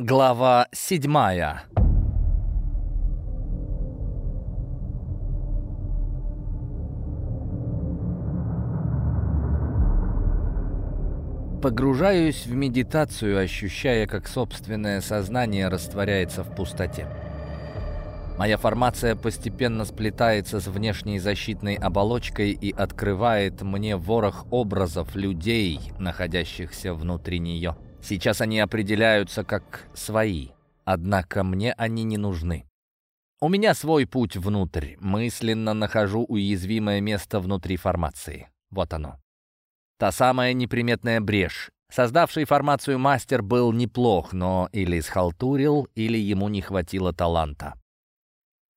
Глава седьмая Погружаюсь в медитацию, ощущая, как собственное сознание растворяется в пустоте. Моя формация постепенно сплетается с внешней защитной оболочкой и открывает мне ворох образов людей, находящихся внутри нее. Сейчас они определяются как свои, однако мне они не нужны. У меня свой путь внутрь, мысленно нахожу уязвимое место внутри формации. Вот оно. Та самая неприметная брешь. Создавший формацию мастер был неплох, но или схалтурил, или ему не хватило таланта.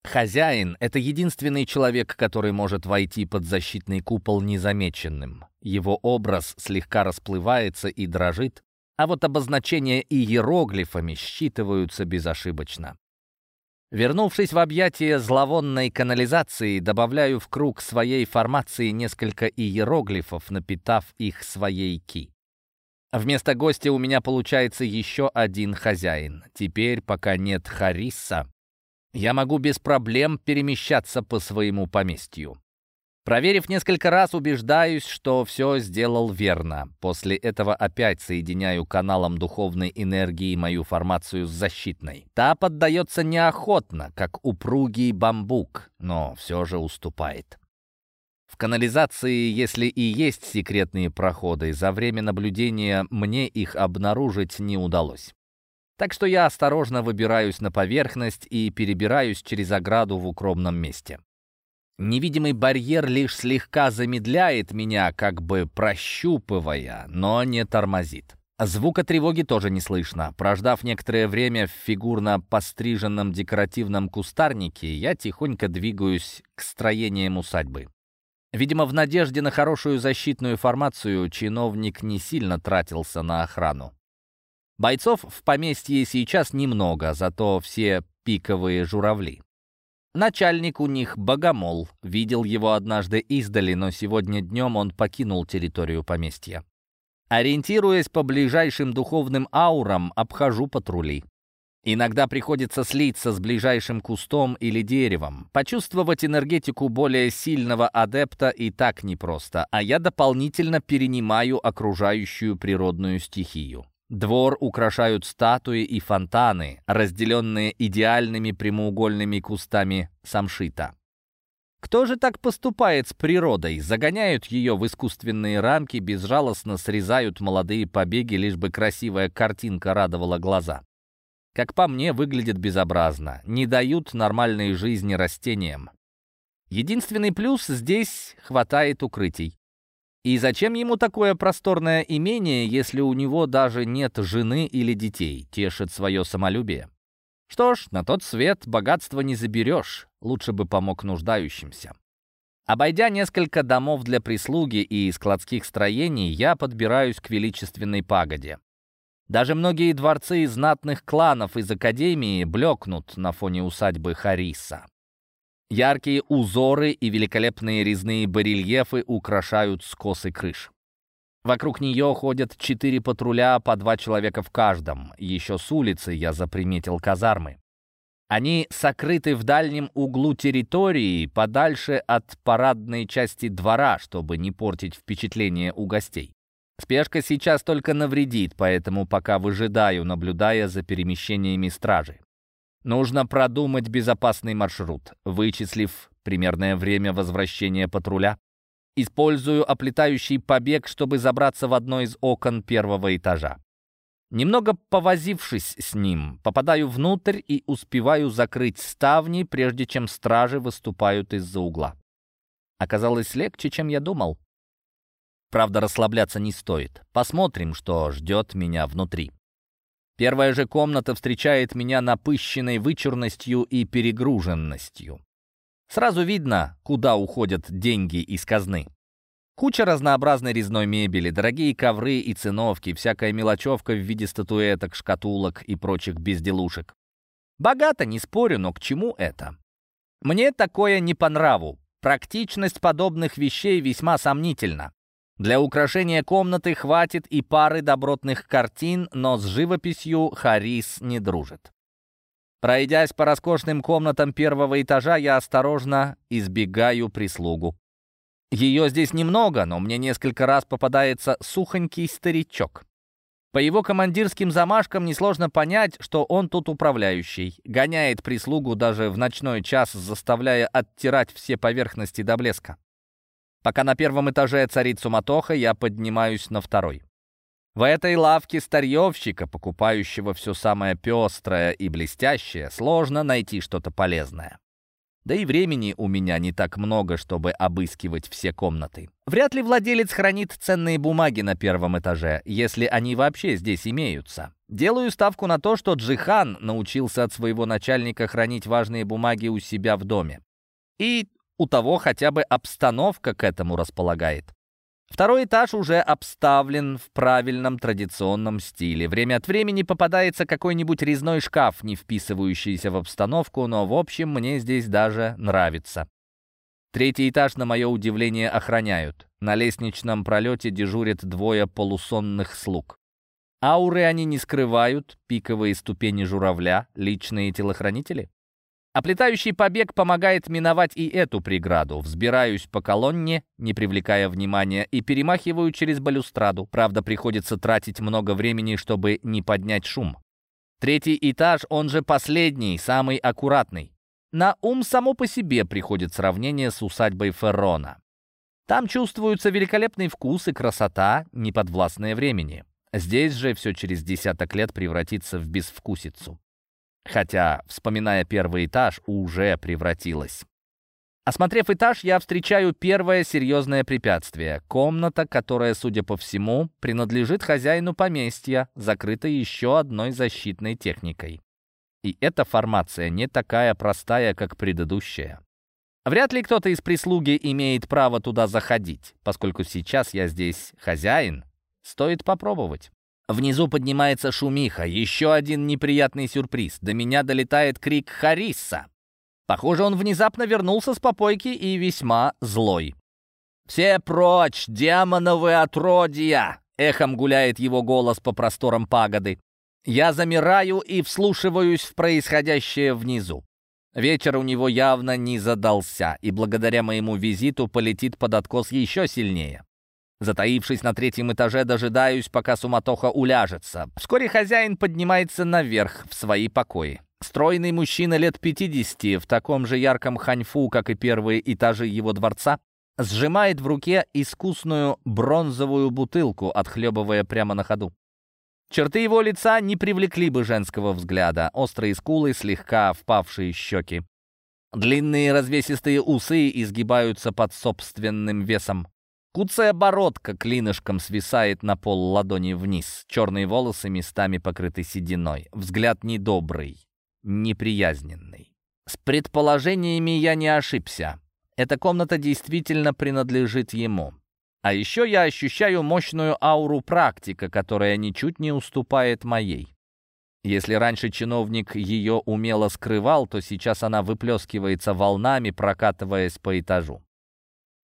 Хозяин — это единственный человек, который может войти под защитный купол незамеченным. Его образ слегка расплывается и дрожит, а вот обозначения иероглифами считываются безошибочно. Вернувшись в объятия зловонной канализации, добавляю в круг своей формации несколько иероглифов, напитав их своей ки. Вместо гостя у меня получается еще один хозяин. Теперь, пока нет Харисса, я могу без проблем перемещаться по своему поместью. Проверив несколько раз, убеждаюсь, что все сделал верно. После этого опять соединяю каналом духовной энергии мою формацию с защитной. Та поддается неохотно, как упругий бамбук, но все же уступает. В канализации, если и есть секретные проходы, за время наблюдения мне их обнаружить не удалось. Так что я осторожно выбираюсь на поверхность и перебираюсь через ограду в укромном месте. Невидимый барьер лишь слегка замедляет меня, как бы прощупывая, но не тормозит. Звука тревоги тоже не слышно. Прождав некоторое время в фигурно постриженном декоративном кустарнике, я тихонько двигаюсь к строениям усадьбы. Видимо, в надежде на хорошую защитную формацию чиновник не сильно тратился на охрану. Бойцов в поместье сейчас немного, зато все пиковые журавли. Начальник у них Богомол. Видел его однажды издали, но сегодня днем он покинул территорию поместья. Ориентируясь по ближайшим духовным аурам, обхожу патрули. Иногда приходится слиться с ближайшим кустом или деревом. Почувствовать энергетику более сильного адепта и так непросто, а я дополнительно перенимаю окружающую природную стихию. Двор украшают статуи и фонтаны, разделенные идеальными прямоугольными кустами самшита. Кто же так поступает с природой? Загоняют ее в искусственные рамки, безжалостно срезают молодые побеги, лишь бы красивая картинка радовала глаза. Как по мне, выглядит безобразно. Не дают нормальной жизни растениям. Единственный плюс — здесь хватает укрытий. И зачем ему такое просторное имение, если у него даже нет жены или детей, тешит свое самолюбие? Что ж, на тот свет богатства не заберешь, лучше бы помог нуждающимся. Обойдя несколько домов для прислуги и складских строений, я подбираюсь к величественной пагоде. Даже многие дворцы знатных кланов из Академии блекнут на фоне усадьбы Хариса. Яркие узоры и великолепные резные барельефы украшают скосы крыш. Вокруг нее ходят четыре патруля, по два человека в каждом. Еще с улицы я заприметил казармы. Они сокрыты в дальнем углу территории, подальше от парадной части двора, чтобы не портить впечатление у гостей. Спешка сейчас только навредит, поэтому пока выжидаю, наблюдая за перемещениями стражи. Нужно продумать безопасный маршрут, вычислив примерное время возвращения патруля. Использую оплетающий побег, чтобы забраться в одно из окон первого этажа. Немного повозившись с ним, попадаю внутрь и успеваю закрыть ставни, прежде чем стражи выступают из-за угла. Оказалось легче, чем я думал. Правда, расслабляться не стоит. Посмотрим, что ждет меня внутри. Первая же комната встречает меня напыщенной вычурностью и перегруженностью. Сразу видно, куда уходят деньги из казны. Куча разнообразной резной мебели, дорогие ковры и циновки, всякая мелочевка в виде статуэток, шкатулок и прочих безделушек. Богато, не спорю, но к чему это? Мне такое не по нраву. Практичность подобных вещей весьма сомнительна. Для украшения комнаты хватит и пары добротных картин, но с живописью Харис не дружит. Пройдясь по роскошным комнатам первого этажа, я осторожно избегаю прислугу. Ее здесь немного, но мне несколько раз попадается сухонький старичок. По его командирским замашкам несложно понять, что он тут управляющий. Гоняет прислугу даже в ночной час, заставляя оттирать все поверхности до блеска. Пока на первом этаже царит суматоха, я поднимаюсь на второй. В этой лавке старьевщика, покупающего все самое пестрое и блестящее, сложно найти что-то полезное. Да и времени у меня не так много, чтобы обыскивать все комнаты. Вряд ли владелец хранит ценные бумаги на первом этаже, если они вообще здесь имеются. Делаю ставку на то, что Джихан научился от своего начальника хранить важные бумаги у себя в доме. И у того хотя бы обстановка к этому располагает. Второй этаж уже обставлен в правильном традиционном стиле. Время от времени попадается какой-нибудь резной шкаф, не вписывающийся в обстановку, но в общем мне здесь даже нравится. Третий этаж, на мое удивление, охраняют. На лестничном пролете дежурят двое полусонных слуг. Ауры они не скрывают, пиковые ступени журавля, личные телохранители. Оплетающий побег помогает миновать и эту преграду. Взбираюсь по колонне, не привлекая внимания, и перемахиваю через балюстраду. Правда, приходится тратить много времени, чтобы не поднять шум. Третий этаж, он же последний, самый аккуратный. На ум само по себе приходит сравнение с усадьбой Феррона. Там чувствуются великолепный вкус и красота, неподвластные времени. Здесь же все через десяток лет превратится в безвкусицу. Хотя, вспоминая первый этаж, уже превратилась. Осмотрев этаж, я встречаю первое серьезное препятствие. Комната, которая, судя по всему, принадлежит хозяину поместья, закрыта еще одной защитной техникой. И эта формация не такая простая, как предыдущая. Вряд ли кто-то из прислуги имеет право туда заходить, поскольку сейчас я здесь хозяин. Стоит попробовать. Внизу поднимается шумиха. Еще один неприятный сюрприз. До меня долетает крик Харисса. Похоже, он внезапно вернулся с попойки и весьма злой. «Все прочь, демоновы отродья!» Эхом гуляет его голос по просторам пагоды. Я замираю и вслушиваюсь в происходящее внизу. Вечер у него явно не задался, и благодаря моему визиту полетит под откос еще сильнее. Затаившись на третьем этаже, дожидаюсь, пока суматоха уляжется. Вскоре хозяин поднимается наверх, в свои покои. Стройный мужчина лет 50, в таком же ярком ханьфу, как и первые этажи его дворца, сжимает в руке искусную бронзовую бутылку, отхлебывая прямо на ходу. Черты его лица не привлекли бы женского взгляда. Острые скулы, слегка впавшие щеки. Длинные развесистые усы изгибаются под собственным весом. Куцая бородка клинышком свисает на пол ладони вниз. Черные волосы местами покрыты сединой. Взгляд недобрый, неприязненный. С предположениями я не ошибся. Эта комната действительно принадлежит ему. А еще я ощущаю мощную ауру практика, которая ничуть не уступает моей. Если раньше чиновник ее умело скрывал, то сейчас она выплескивается волнами, прокатываясь по этажу.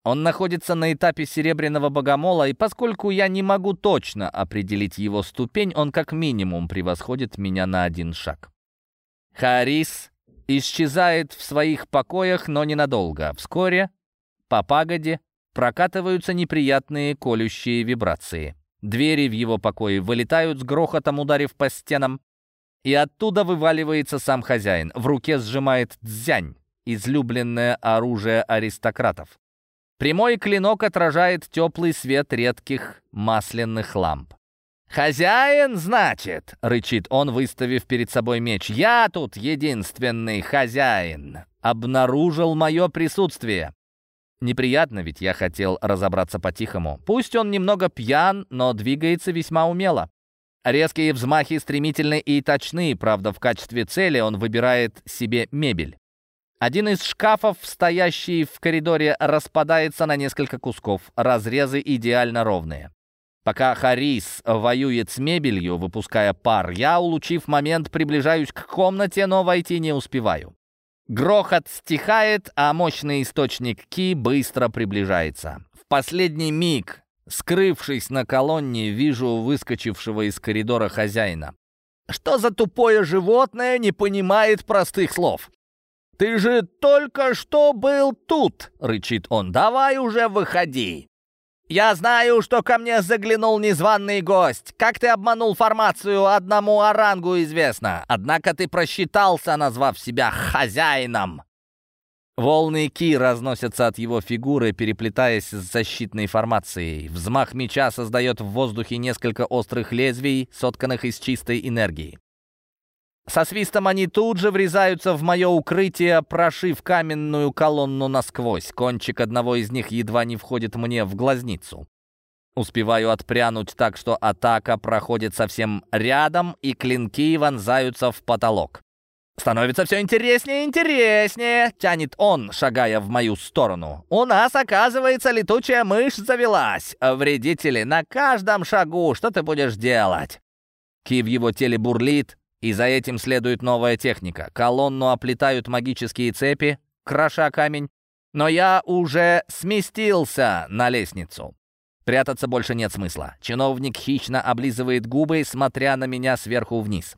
Он находится на этапе серебряного богомола, и поскольку я не могу точно определить его ступень, он как минимум превосходит меня на один шаг. Харис исчезает в своих покоях, но ненадолго. Вскоре по пагоде прокатываются неприятные колющие вибрации. Двери в его покое вылетают с грохотом, ударив по стенам, и оттуда вываливается сам хозяин. В руке сжимает дзянь, излюбленное оружие аристократов. Прямой клинок отражает теплый свет редких масляных ламп. «Хозяин, значит!» — рычит он, выставив перед собой меч. «Я тут единственный хозяин! Обнаружил мое присутствие!» Неприятно, ведь я хотел разобраться по-тихому. Пусть он немного пьян, но двигается весьма умело. Резкие взмахи стремительны и точны, правда, в качестве цели он выбирает себе мебель. Один из шкафов, стоящий в коридоре, распадается на несколько кусков, разрезы идеально ровные. Пока Харис воюет с мебелью, выпуская пар, я, улучив момент, приближаюсь к комнате, но войти не успеваю. Грохот стихает, а мощный источник Ки быстро приближается. В последний миг Скрывшись на колонне, вижу выскочившего из коридора хозяина. «Что за тупое животное не понимает простых слов?» «Ты же только что был тут!» — рычит он. «Давай уже выходи!» «Я знаю, что ко мне заглянул незваный гость. Как ты обманул формацию, одному орангу известно. Однако ты просчитался, назвав себя хозяином». Волны ки разносятся от его фигуры, переплетаясь с защитной формацией. Взмах меча создает в воздухе несколько острых лезвий, сотканных из чистой энергии. Со свистом они тут же врезаются в мое укрытие, прошив каменную колонну насквозь. Кончик одного из них едва не входит мне в глазницу. Успеваю отпрянуть так, что атака проходит совсем рядом, и клинки вонзаются в потолок. «Становится все интереснее и интереснее!» — тянет он, шагая в мою сторону. «У нас, оказывается, летучая мышь завелась. Вредители на каждом шагу. Что ты будешь делать?» Ки в его теле бурлит, и за этим следует новая техника. Колонну оплетают магические цепи, кроша камень. Но я уже сместился на лестницу. Прятаться больше нет смысла. Чиновник хищно облизывает губы, смотря на меня сверху вниз.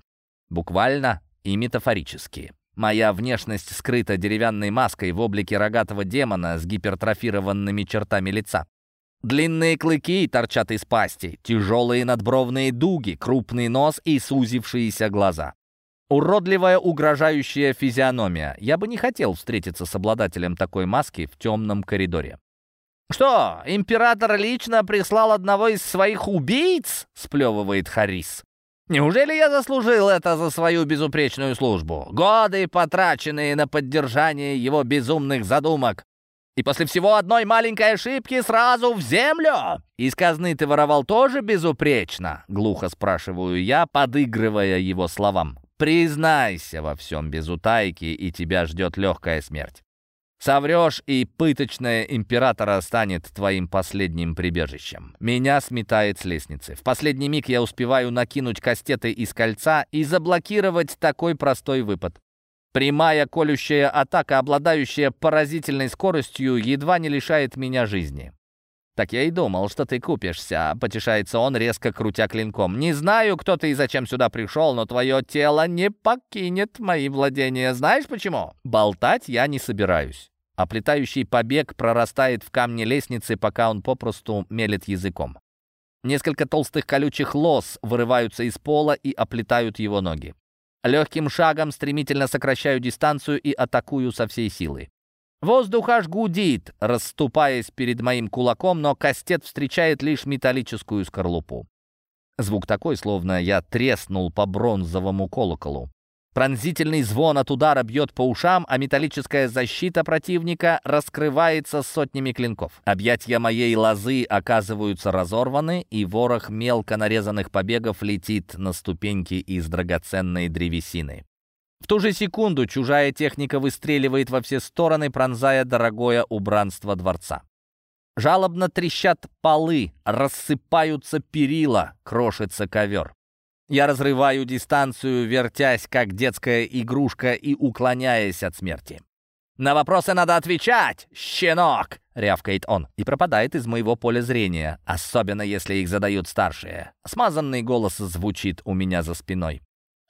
Буквально и метафорически. Моя внешность скрыта деревянной маской в облике рогатого демона с гипертрофированными чертами лица. Длинные клыки торчат из пасти, тяжелые надбровные дуги, крупный нос и сузившиеся глаза. Уродливая, угрожающая физиономия. Я бы не хотел встретиться с обладателем такой маски в темном коридоре. «Что, император лично прислал одного из своих убийц?» — сплевывает Харрис. Неужели я заслужил это за свою безупречную службу? Годы, потраченные на поддержание его безумных задумок. И после всего одной маленькой ошибки сразу в землю? Из казны ты воровал тоже безупречно? Глухо спрашиваю я, подыгрывая его словам. Признайся во всем без утайки, и тебя ждет легкая смерть. Соврешь, и пыточная императора станет твоим последним прибежищем. Меня сметает с лестницы. В последний миг я успеваю накинуть кастеты из кольца и заблокировать такой простой выпад. Прямая колющая атака, обладающая поразительной скоростью, едва не лишает меня жизни. «Так я и думал, что ты купишься», — потешается он, резко крутя клинком. «Не знаю, кто ты и зачем сюда пришел, но твое тело не покинет мои владения. Знаешь почему?» Болтать я не собираюсь. Оплетающий побег прорастает в камне лестницы, пока он попросту мелет языком. Несколько толстых колючих лос вырываются из пола и оплетают его ноги. Легким шагом стремительно сокращаю дистанцию и атакую со всей силы. Воздух аж гудит, расступаясь перед моим кулаком, но кастет встречает лишь металлическую скорлупу. Звук такой, словно я треснул по бронзовому колоколу. Пронзительный звон от удара бьет по ушам, а металлическая защита противника раскрывается сотнями клинков. Объятья моей лозы оказываются разорваны, и ворох мелко нарезанных побегов летит на ступеньки из драгоценной древесины. В ту же секунду чужая техника выстреливает во все стороны, пронзая дорогое убранство дворца. Жалобно трещат полы, рассыпаются перила, крошится ковер. Я разрываю дистанцию, вертясь, как детская игрушка, и уклоняясь от смерти. «На вопросы надо отвечать, щенок!» — рявкает он и пропадает из моего поля зрения, особенно если их задают старшие. Смазанный голос звучит у меня за спиной.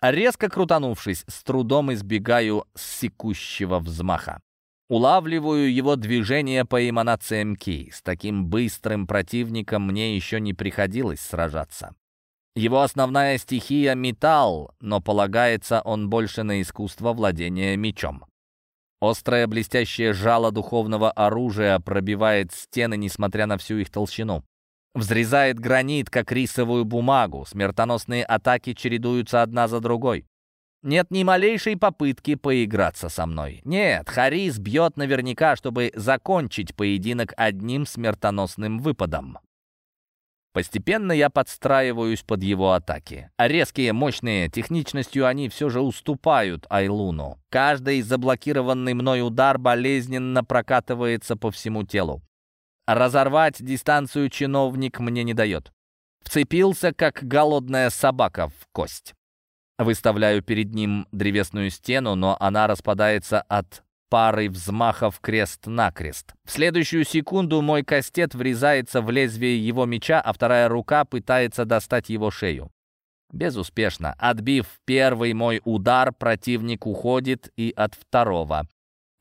Резко крутанувшись, с трудом избегаю секущего взмаха. Улавливаю его движение по эманациям Ки. С таким быстрым противником мне еще не приходилось сражаться. Его основная стихия — металл, но полагается он больше на искусство владения мечом. Острое блестящее жало духовного оружия пробивает стены, несмотря на всю их толщину. Взрезает гранит, как рисовую бумагу. Смертоносные атаки чередуются одна за другой. Нет ни малейшей попытки поиграться со мной. Нет, Харис бьет наверняка, чтобы закончить поединок одним смертоносным выпадом. Постепенно я подстраиваюсь под его атаки. А резкие, мощные, техничностью они все же уступают Айлуну. Каждый заблокированный мной удар болезненно прокатывается по всему телу. Разорвать дистанцию чиновник мне не дает. Вцепился, как голодная собака, в кость. Выставляю перед ним древесную стену, но она распадается от парой взмахов крест-накрест. В следующую секунду мой кастет врезается в лезвие его меча, а вторая рука пытается достать его шею. Безуспешно. Отбив первый мой удар, противник уходит и от второго.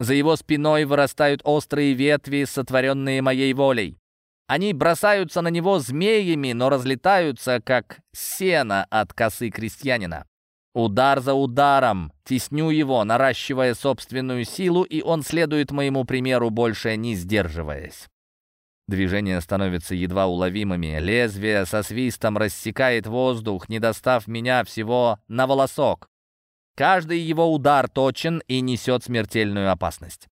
За его спиной вырастают острые ветви, сотворенные моей волей. Они бросаются на него змеями, но разлетаются, как сено от косы крестьянина. Удар за ударом, тесню его, наращивая собственную силу, и он следует моему примеру, больше не сдерживаясь. Движения становятся едва уловимыми, лезвие со свистом рассекает воздух, не достав меня всего на волосок. Каждый его удар точен и несет смертельную опасность.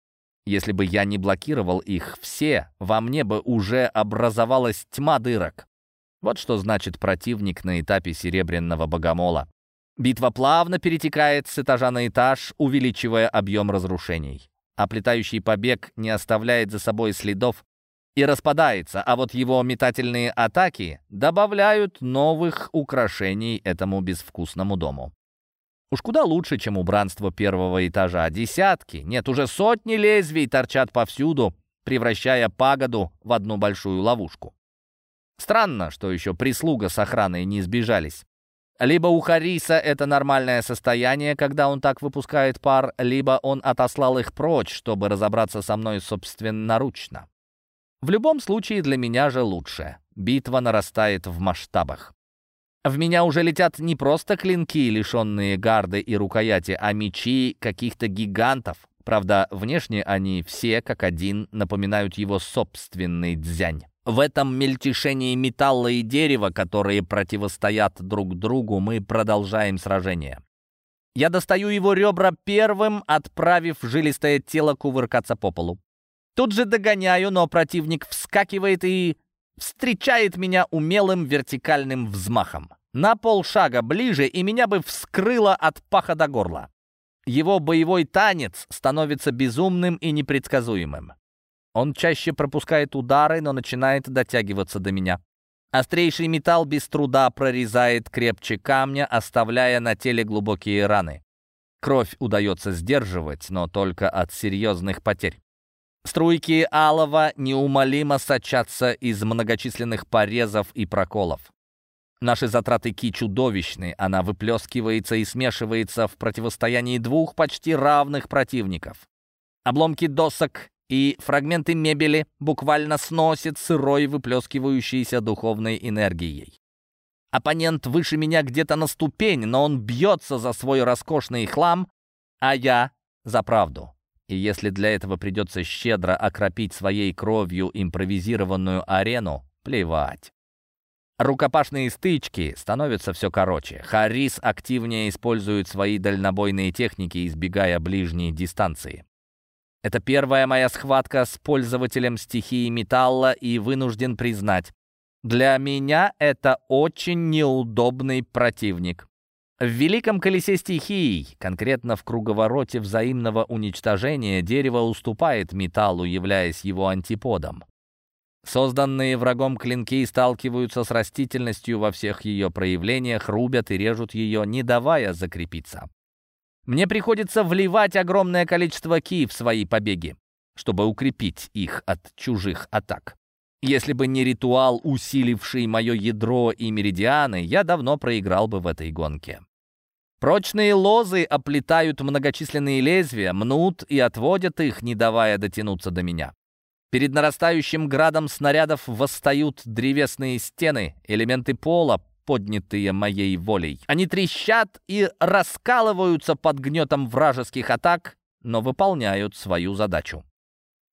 Если бы я не блокировал их все, во мне бы уже образовалась тьма дырок. Вот что значит противник на этапе Серебряного Богомола. Битва плавно перетекает с этажа на этаж, увеличивая объем разрушений. Оплетающий побег не оставляет за собой следов и распадается, а вот его метательные атаки добавляют новых украшений этому безвкусному дому. Уж куда лучше, чем убранство первого этажа. Десятки, нет, уже сотни лезвий торчат повсюду, превращая пагоду в одну большую ловушку. Странно, что еще прислуга с охраной не сбежались. Либо у Хариса это нормальное состояние, когда он так выпускает пар, либо он отослал их прочь, чтобы разобраться со мной собственноручно. В любом случае для меня же лучше. Битва нарастает в масштабах. В меня уже летят не просто клинки, лишенные гарды и рукояти, а мечи каких-то гигантов. Правда, внешне они все, как один, напоминают его собственный дзянь. В этом мельтешении металла и дерева, которые противостоят друг другу, мы продолжаем сражение. Я достаю его ребра первым, отправив жилистое тело кувыркаться по полу. Тут же догоняю, но противник вскакивает и встречает меня умелым вертикальным взмахом. На полшага ближе, и меня бы вскрыло от паха до горла. Его боевой танец становится безумным и непредсказуемым. Он чаще пропускает удары, но начинает дотягиваться до меня. Острейший металл без труда прорезает крепче камня, оставляя на теле глубокие раны. Кровь удается сдерживать, но только от серьезных потерь. Струйки алого неумолимо сочатся из многочисленных порезов и проколов. Наши затраты ки чудовищны, она выплескивается и смешивается в противостоянии двух почти равных противников. Обломки досок и фрагменты мебели буквально сносят сырой, выплескивающейся духовной энергией. Оппонент выше меня где-то на ступень, но он бьется за свой роскошный хлам, а я за правду. И если для этого придется щедро окропить своей кровью импровизированную арену, плевать. Рукопашные стычки становятся все короче. Харис активнее использует свои дальнобойные техники, избегая ближней дистанции. Это первая моя схватка с пользователем стихии металла и вынужден признать, для меня это очень неудобный противник. В великом колесе стихий, конкретно в круговороте взаимного уничтожения, дерево уступает металлу, являясь его антиподом. Созданные врагом клинки сталкиваются с растительностью во всех ее проявлениях, рубят и режут ее, не давая закрепиться. Мне приходится вливать огромное количество ки в свои побеги, чтобы укрепить их от чужих атак. Если бы не ритуал, усиливший мое ядро и меридианы, я давно проиграл бы в этой гонке. Прочные лозы оплетают многочисленные лезвия, мнут и отводят их, не давая дотянуться до меня. Перед нарастающим градом снарядов восстают древесные стены, элементы пола, поднятые моей волей. Они трещат и раскалываются под гнетом вражеских атак, но выполняют свою задачу.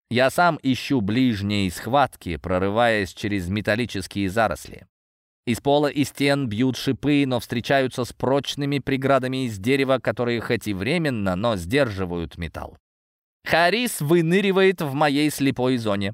Я сам ищу ближние схватки, прорываясь через металлические заросли. Из пола и стен бьют шипы, но встречаются с прочными преградами из дерева, которые хоть и временно, но сдерживают металл. Харис выныривает в моей слепой зоне.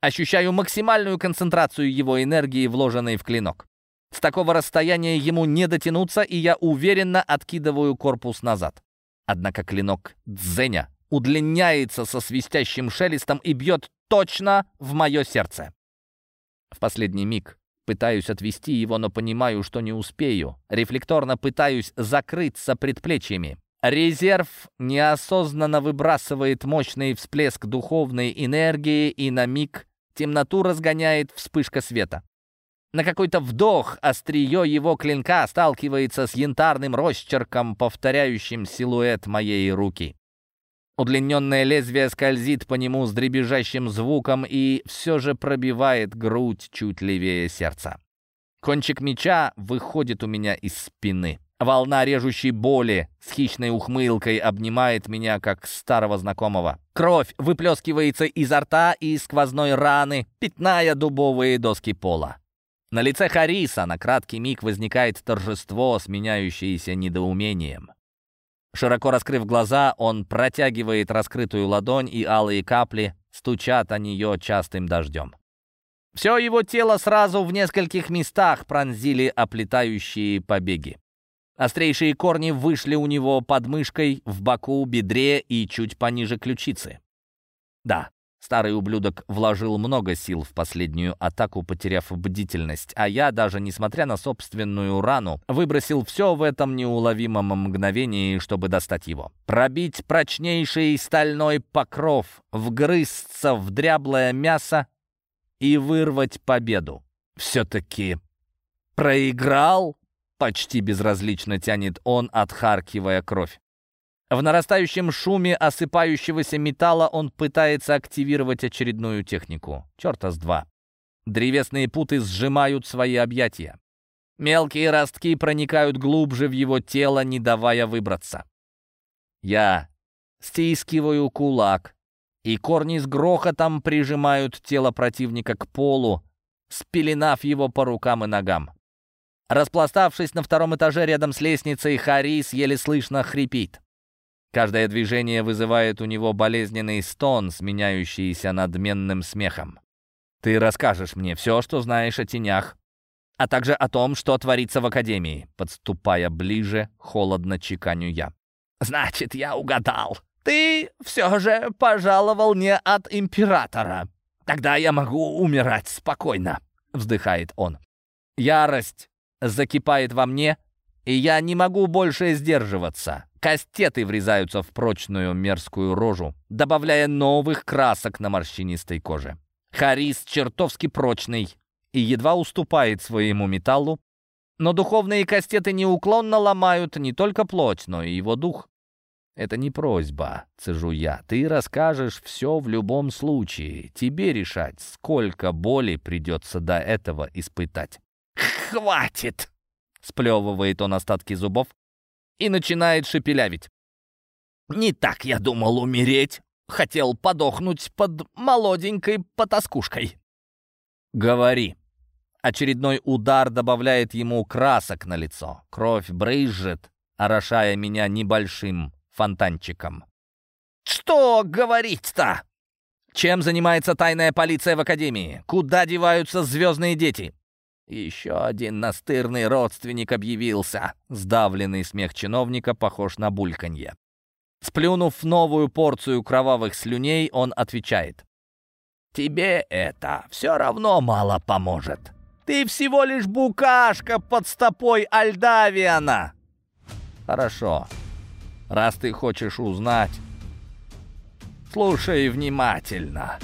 Ощущаю максимальную концентрацию его энергии, вложенной в клинок. С такого расстояния ему не дотянуться, и я уверенно откидываю корпус назад. Однако клинок Дзеня удлиняется со свистящим шелестом и бьет точно в мое сердце. В последний миг пытаюсь отвести его, но понимаю, что не успею. Рефлекторно пытаюсь закрыться предплечьями. Резерв неосознанно выбрасывает мощный всплеск духовной энергии, и на миг темноту разгоняет вспышка света. На какой-то вдох острие его клинка сталкивается с янтарным росчерком, повторяющим силуэт моей руки. Удлиненное лезвие скользит по нему с дребезжащим звуком и все же пробивает грудь чуть левее сердца. Кончик меча выходит у меня из спины. Волна режущей боли с хищной ухмылкой обнимает меня, как старого знакомого. Кровь выплескивается изо рта и сквозной раны, пятная дубовые доски пола. На лице Хариса на краткий миг возникает торжество, сменяющееся недоумением. Широко раскрыв глаза, он протягивает раскрытую ладонь, и алые капли стучат о нее частым дождем. Все его тело сразу в нескольких местах пронзили оплетающие побеги. Острейшие корни вышли у него под мышкой, в боку, бедре и чуть пониже ключицы. Да, Старый ублюдок вложил много сил в последнюю атаку, потеряв бдительность, а я, даже несмотря на собственную рану, выбросил все в этом неуловимом мгновении, чтобы достать его. Пробить прочнейший стальной покров, вгрызться в дряблое мясо и вырвать победу. Все-таки проиграл? Почти безразлично тянет он, отхаркивая кровь. В нарастающем шуме осыпающегося металла он пытается активировать очередную технику. Черта с два. Древесные путы сжимают свои объятия. Мелкие ростки проникают глубже в его тело, не давая выбраться. Я стискиваю кулак, и корни с грохотом прижимают тело противника к полу, спеленав его по рукам и ногам. Распластавшись на втором этаже рядом с лестницей, Харис еле слышно хрипит. Каждое движение вызывает у него болезненный стон, сменяющийся надменным смехом. «Ты расскажешь мне все, что знаешь о тенях, а также о том, что творится в Академии», подступая ближе, холодно чеканю я. «Значит, я угадал. Ты все же пожаловал не от Императора. Тогда я могу умирать спокойно», — вздыхает он. Ярость закипает во мне, и я не могу больше сдерживаться. Кастеты врезаются в прочную мерзкую рожу, добавляя новых красок на морщинистой коже. Харис чертовски прочный и едва уступает своему металлу, но духовные кастеты неуклонно ломают не только плоть, но и его дух. «Это не просьба», — цежу я. «Ты расскажешь все в любом случае. Тебе решать, сколько боли придется до этого испытать». «Хватит!» — сплевывает он остатки зубов и начинает шепелявить. «Не так я думал умереть. Хотел подохнуть под молоденькой потаскушкой». «Говори». Очередной удар добавляет ему красок на лицо. Кровь брызжет, орошая меня небольшим фонтанчиком. «Что говорить-то?» Чем занимается тайная полиция в Академии? Куда деваются звездные дети? Еще один настырный родственник объявился. Сдавленный смех чиновника похож на бульканье. Сплюнув новую порцию кровавых слюней, он отвечает. «Тебе это все равно мало поможет. Ты всего лишь букашка под стопой Альдавиана!» «Хорошо. Раз ты хочешь узнать, слушай внимательно».